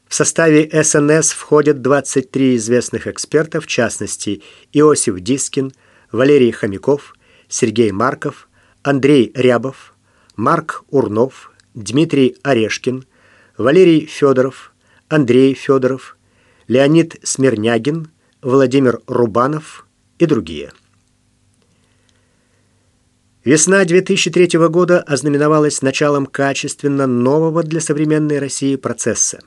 В составе СНС входят 23 известных эксперта, в частности Иосиф Дискин, Валерий Хомяков, Сергей Марков, Андрей Рябов, Марк Урнов, Дмитрий Орешкин, Валерий Федоров, Андрей Федоров, Леонид Смирнягин, Владимир Рубанов и другие. Весна 2003 года ознаменовалась началом качественно нового для современной России процесса.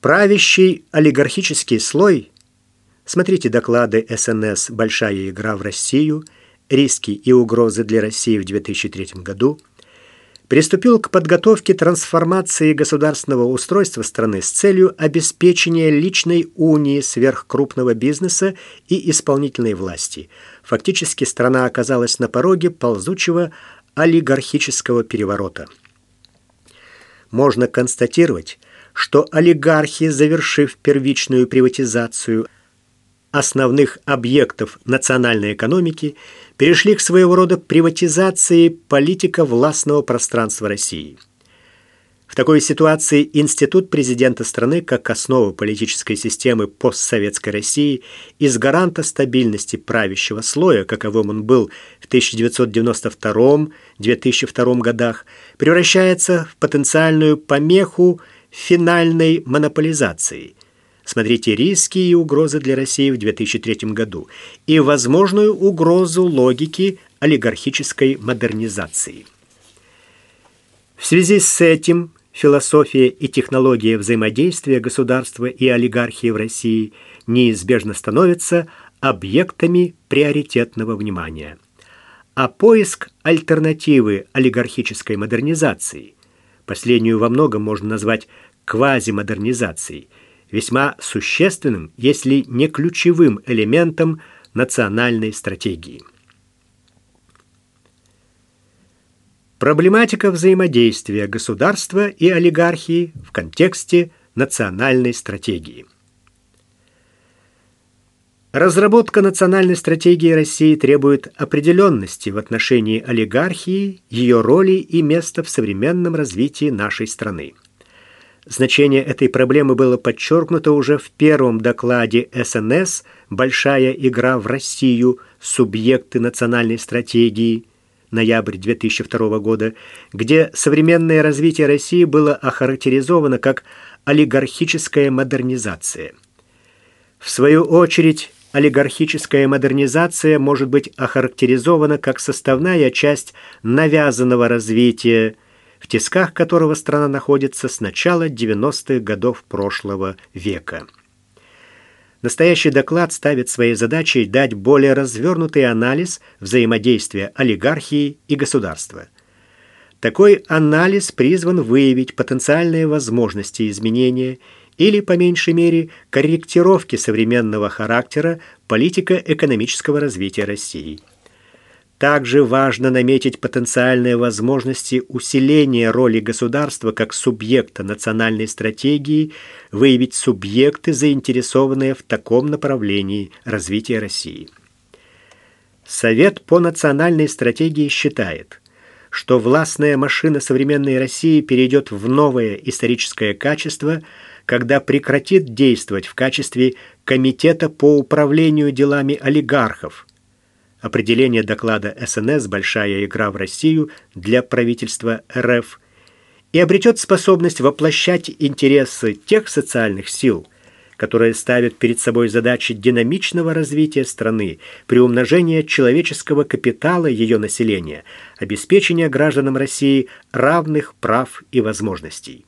Правящий олигархический слой, смотрите доклады СНС «Большая игра в Россию», риски и угрозы для России в 2003 году, приступил к подготовке трансформации государственного устройства страны с целью обеспечения личной унии сверхкрупного бизнеса и исполнительной власти. Фактически страна оказалась на пороге ползучего олигархического переворота. Можно констатировать, что олигархи, завершив первичную приватизацию – основных объектов национальной экономики перешли к своего рода приватизации политика властного пространства России. В такой ситуации институт президента страны как основа политической системы постсоветской России из гаранта стабильности правящего слоя, каковым он был в 1992-2002 годах, превращается в потенциальную помеху финальной монополизацией. Смотрите риски и угрозы для России в 2003 году и возможную угрозу логики олигархической модернизации. В связи с этим философия и технология взаимодействия государства и олигархии в России неизбежно становятся объектами приоритетного внимания. А поиск альтернативы олигархической модернизации, последнюю во многом можно назвать квазимодернизацией, весьма существенным, если не ключевым элементом национальной стратегии. Проблематика взаимодействия государства и олигархии в контексте национальной стратегии. Разработка национальной стратегии России требует определенности в отношении олигархии, ее роли и места в современном развитии нашей страны. Значение этой проблемы было подчеркнуто уже в первом докладе СНС «Большая игра в Россию. Субъекты национальной стратегии» ноябрь 2002 года, где современное развитие России было охарактеризовано как олигархическая модернизация. В свою очередь, олигархическая модернизация может быть охарактеризована как составная часть навязанного развития, в тисках которого страна находится с начала 90-х годов прошлого века. Настоящий доклад ставит своей задачей дать более развернутый анализ взаимодействия олигархии и государства. Такой анализ призван выявить потенциальные возможности изменения или, по меньшей мере, корректировки современного характера политико-экономического развития России. Также важно наметить потенциальные возможности усиления роли государства как субъекта национальной стратегии, выявить субъекты, заинтересованные в таком направлении развития России. Совет по национальной стратегии считает, что властная машина современной России перейдет в новое историческое качество, когда прекратит действовать в качестве комитета по управлению делами олигархов – определение доклада СНС «Большая игра в Россию» для правительства РФ и обретет способность воплощать интересы тех социальных сил, которые ставят перед собой задачи динамичного развития страны, приумножения человеческого капитала ее населения, обеспечения гражданам России равных прав и возможностей.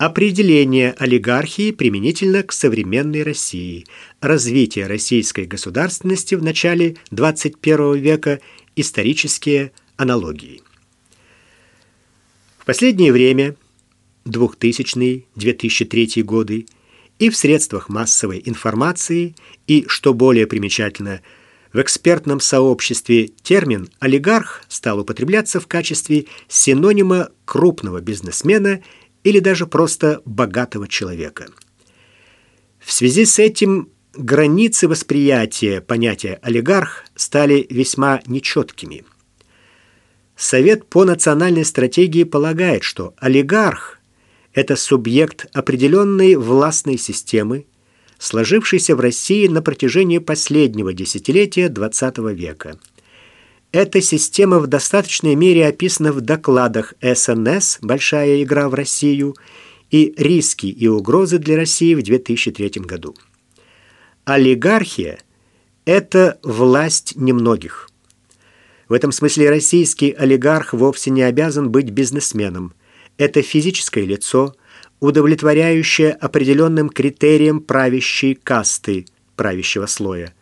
Определение олигархии применительно к современной России. Развитие российской государственности в начале 21 века. Исторические аналогии. В последнее время, 2000-2003 годы, и в средствах массовой информации, и, что более примечательно, в экспертном сообществе термин «олигарх» стал употребляться в качестве синонима крупного бизнесмена – или даже просто богатого человека. В связи с этим границы восприятия понятия «олигарх» стали весьма нечеткими. Совет по национальной стратегии полагает, что олигарх – это субъект определенной властной системы, сложившейся в России на протяжении последнего десятилетия XX века – эта система в достаточной мере описана в докладах СНС «Большая игра в Россию» и «Риски и угрозы для России» в 2003 году. Олигархия – это власть немногих. В этом смысле российский олигарх вовсе не обязан быть бизнесменом. Это физическое лицо, удовлетворяющее определенным критериям правящей касты, правящего слоя –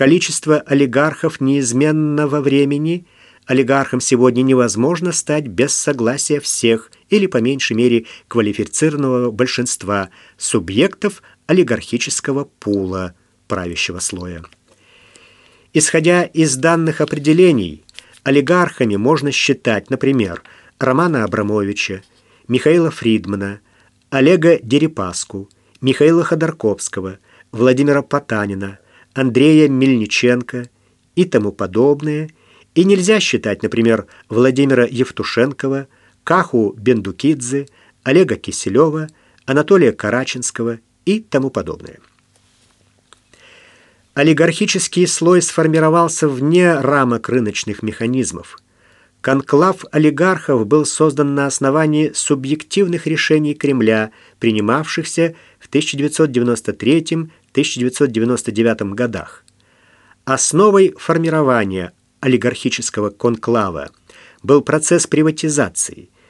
количество олигархов неизменно во времени, олигархам сегодня невозможно стать без согласия всех или, по меньшей мере, квалифицированного большинства субъектов олигархического пула правящего слоя. Исходя из данных определений, олигархами можно считать, например, Романа Абрамовича, Михаила Фридмана, Олега Дерипаску, Михаила Ходорковского, Владимира Потанина – Андрея Мельниченко и тому подобное, и нельзя считать, например, Владимира Евтушенкова, Каху Бендукидзе, Олега Киселева, Анатолия Караченского и тому подобное. Олигархический слой сформировался вне рамок рыночных механизмов. Конклав олигархов был создан на основании субъективных решений Кремля, принимавшихся в 1993-1999 годах. Основой формирования олигархического конклава был процесс приватизации –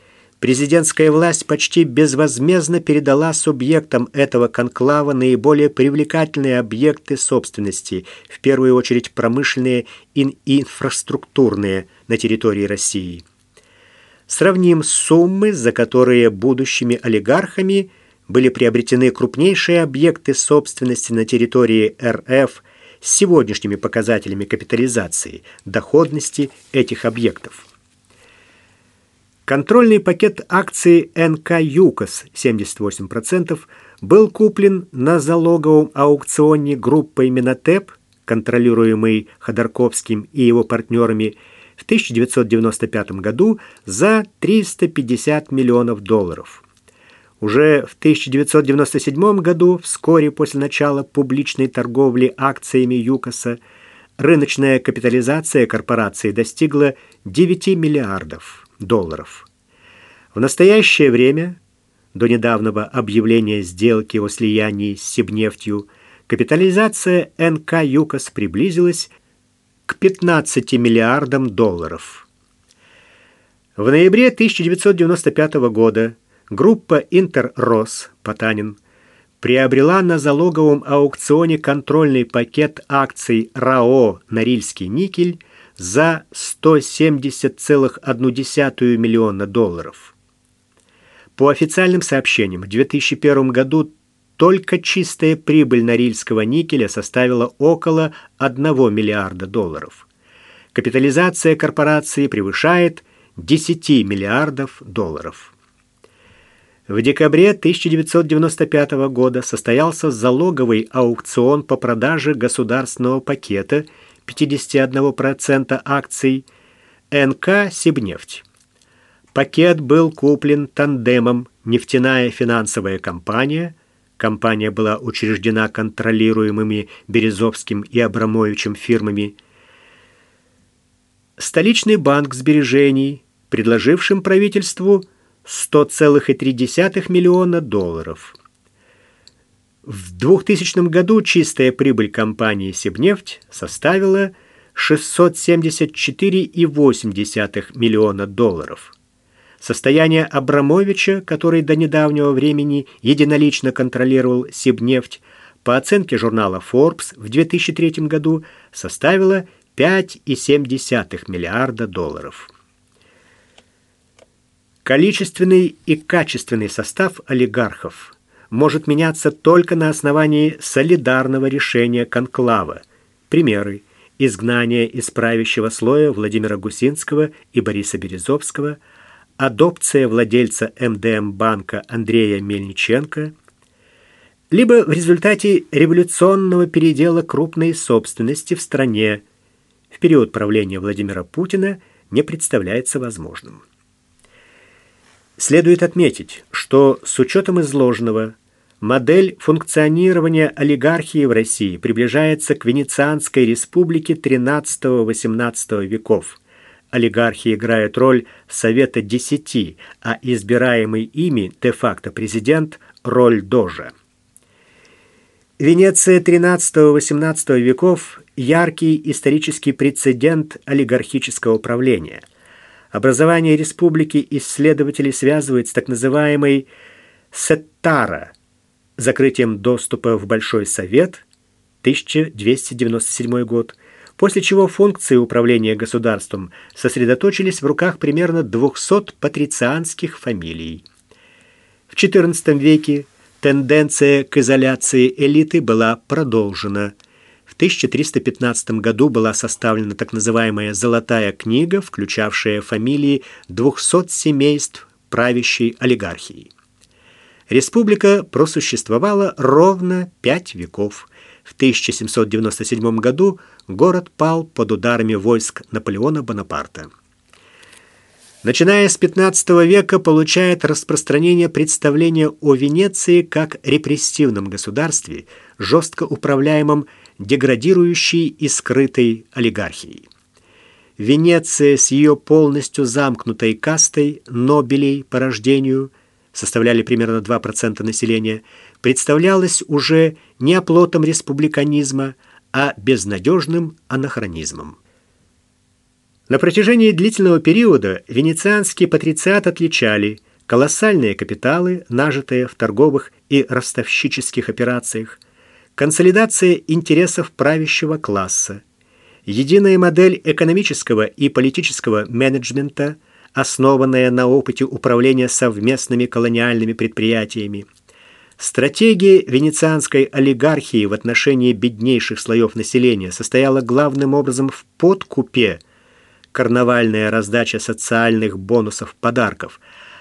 президентская власть почти безвозмездно передала субъектам этого конклава наиболее привлекательные объекты собственности, в первую очередь промышленные и инфраструктурные на территории России. Сравним суммы, за которые будущими олигархами были приобретены крупнейшие объекты собственности на территории РФ с сегодняшними показателями капитализации, доходности этих объектов. Контрольный пакет акций НК «ЮКОС» 78% был куплен на залоговом аукционе группой «Минотеп», контролируемой Ходорковским и его партнерами, в 1995 году за 350 миллионов долларов. Уже в 1997 году, вскоре после начала публичной торговли акциями ЮКОСа, рыночная капитализация корпорации достигла 9 миллиардов долларов. В настоящее время, до недавнего объявления сделки о слиянии с Сибнефтью, капитализация НК «ЮКОС» приблизилась к 15 миллиардам долларов. В ноябре 1995 года группа «Интеррос» Потанин приобрела на залоговом аукционе контрольный пакет акций РАО «Норильский никель» за 170,1 миллиона долларов. По официальным сообщениям, в 2001 году только чистая прибыль Норильского никеля составила около 1 миллиарда долларов. Капитализация корпорации превышает 10 миллиардов долларов. В декабре 1995 года состоялся залоговый аукцион по продаже государственного пакета – 51% акций НК «Сибнефть». Пакет был куплен тандемом «Нефтяная финансовая компания». Компания была учреждена контролируемыми Березовским и Абрамовичем фирмами. Столичный банк сбережений, предложившим правительству 100,3 миллиона долларов – в 2000 году чистая прибыль компании «Сибнефть» составила 674,8 миллиона долларов. Состояние Абрамовича, который до недавнего времени единолично контролировал «Сибнефть», по оценке журнала Forbes в 2003 году составило 5,7 миллиарда долларов. Количественный и качественный состав олигархов – может меняться только на основании солидарного решения конклава. Примеры. Изгнание из правящего слоя Владимира Гусинского и Бориса Березовского, адопция владельца МДМ банка Андрея Мельниченко, либо в результате революционного передела крупной собственности в стране в период правления Владимира Путина не представляется возможным. Следует отметить, что с учетом изложенного Модель функционирования олигархии в России приближается к Венецианской республике XIII-XVIII веков. Олигархи играют роль Совета Десяти, а избираемый ими де-факто президент – роль Дожа. Венеция XIII-XVIII веков – яркий исторический прецедент олигархического правления. Образование республики исследователи связывают с так называемой «сеттара» – закрытием доступа в Большой Совет 1297 год, после чего функции управления государством сосредоточились в руках примерно 200 патрицианских фамилий. В XIV веке тенденция к изоляции элиты была продолжена. В 1315 году была составлена так называемая «Золотая книга», включавшая фамилии 200 семейств правящей олигархии. Республика просуществовала ровно пять веков. В 1797 году город пал под ударами войск Наполеона Бонапарта. Начиная с XV века получает распространение представление о Венеции как репрессивном государстве, жестко управляемом деградирующей и скрытой олигархией. Венеция с ее полностью замкнутой кастой нобелей по рождению составляли примерно 2% населения, представлялась уже не оплотом республиканизма, а безнадежным анахронизмом. На протяжении длительного периода венецианский патрициат отличали колоссальные капиталы, нажитые в торговых и ростовщических операциях, консолидация интересов правящего класса, единая модель экономического и политического менеджмента, основанная на опыте управления совместными колониальными предприятиями, Стратегия венецианской олигархии в отношении беднейших слоев населения состояла главным образом в подкупе – карнавальная раздача социальных бонусов-подарков,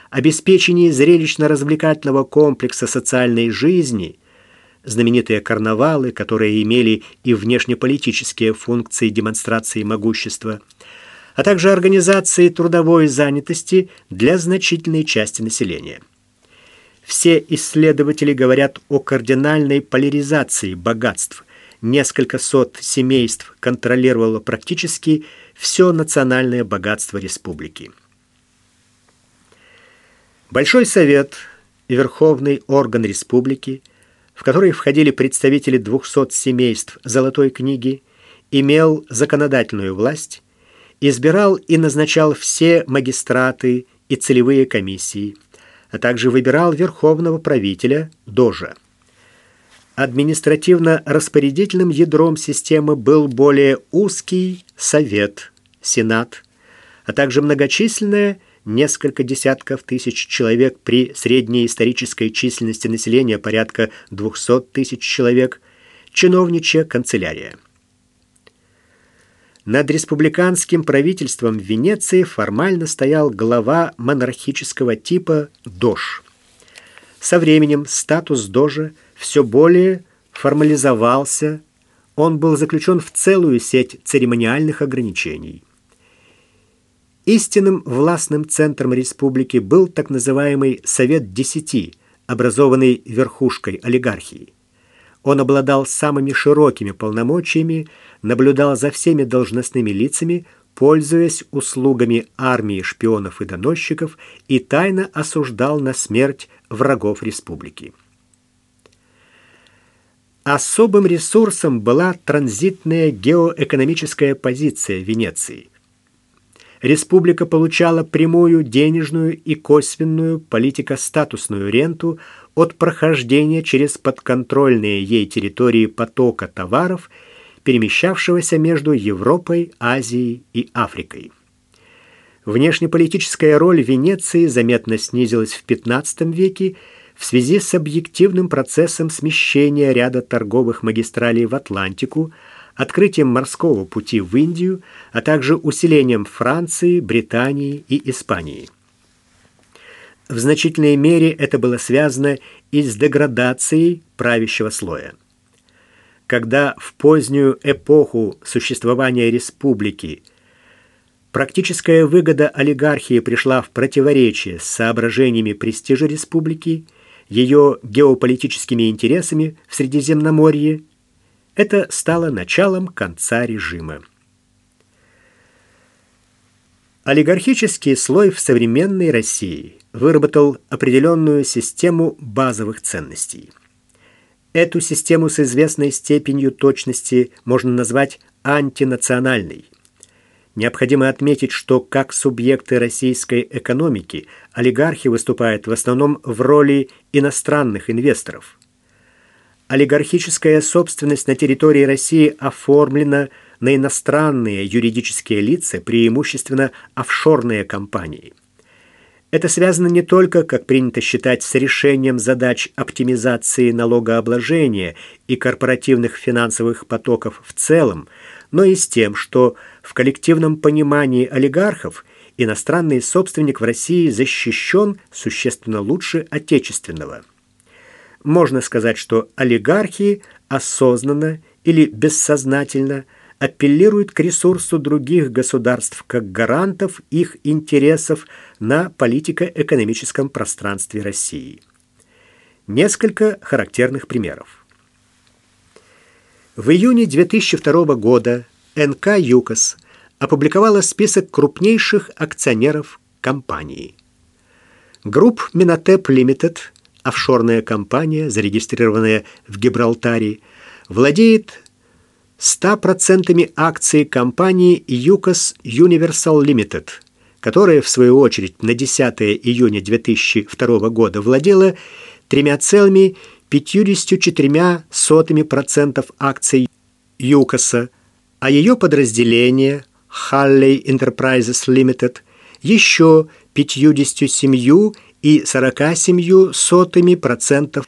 обеспечение зрелищно-развлекательного комплекса социальной жизни, знаменитые карнавалы, которые имели и внешнеполитические функции демонстрации могущества, а также организации трудовой занятости для значительной части населения. Все исследователи говорят о кардинальной поляризации богатств. Несколько сот семейств контролировало практически все национальное богатство республики. Большой совет верховный орган республики, в который входили представители 200 семейств Золотой книги, имел законодательную власть, избирал и назначал все магистраты и целевые комиссии, а также выбирал верховного правителя Дожа. Административно-распорядительным ядром системы был более узкий совет, сенат, а также многочисленное несколько десятков тысяч человек при средней исторической численности населения порядка 200 тысяч человек, чиновничья канцелярия. Над республиканским правительством в Венеции формально стоял глава монархического типа Дож. Со временем статус Дожа – все более формализовался, он был заключен в целую сеть церемониальных ограничений. Истинным властным центром республики был так называемый Совет Десяти, образованный верхушкой олигархии. Он обладал самыми широкими полномочиями, наблюдал за всеми должностными лицами, пользуясь услугами армии шпионов и доносчиков и тайно осуждал на смерть врагов республики. Особым ресурсом была транзитная геоэкономическая позиция Венеции. Республика получала прямую денежную и косвенную политико-статусную ренту от прохождения через подконтрольные ей территории потока товаров, перемещавшегося между Европой, Азией и Африкой. Внешнеполитическая роль Венеции заметно снизилась в XV веке в связи с объективным процессом смещения ряда торговых магистралей в Атлантику, открытием морского пути в Индию, а также усилением Франции, Британии и Испании. В значительной мере это было связано и с деградацией правящего слоя. Когда в позднюю эпоху существования республики практическая выгода олигархии пришла в противоречие с соображениями престижа республики – ее геополитическими интересами в Средиземноморье, это стало началом конца режима. Олигархический слой в современной России выработал определенную систему базовых ценностей. Эту систему с известной степенью точности можно назвать антинациональной. Необходимо отметить, что как субъекты российской экономики олигархи выступают в основном в роли иностранных инвесторов. Олигархическая собственность на территории России оформлена на иностранные юридические лица, преимущественно офшорные компании. Это связано не только, как принято считать, с решением задач оптимизации налогообложения и корпоративных финансовых потоков в целом, но и с тем, что в коллективном понимании олигархов иностранный собственник в России защищен существенно лучше отечественного. Можно сказать, что олигархи осознанно или бессознательно апеллируют к ресурсу других государств как гарантов их интересов на политико-экономическом пространстве России. Несколько характерных примеров. В июне 2002 года НК «ЮКОС» опубликовала список крупнейших акционеров компании. Group Menatep Limited, офшорная компания, зарегистрированная в Гибралтаре, владеет 100% акций компании Yukos Universal Limited, которая, в свою очередь, на 10 июня 2002 года владела 3,54% акций ЮКОСа, а ее подразделение Halley Enterprises Limited еще 57 и 47 сотыми процентов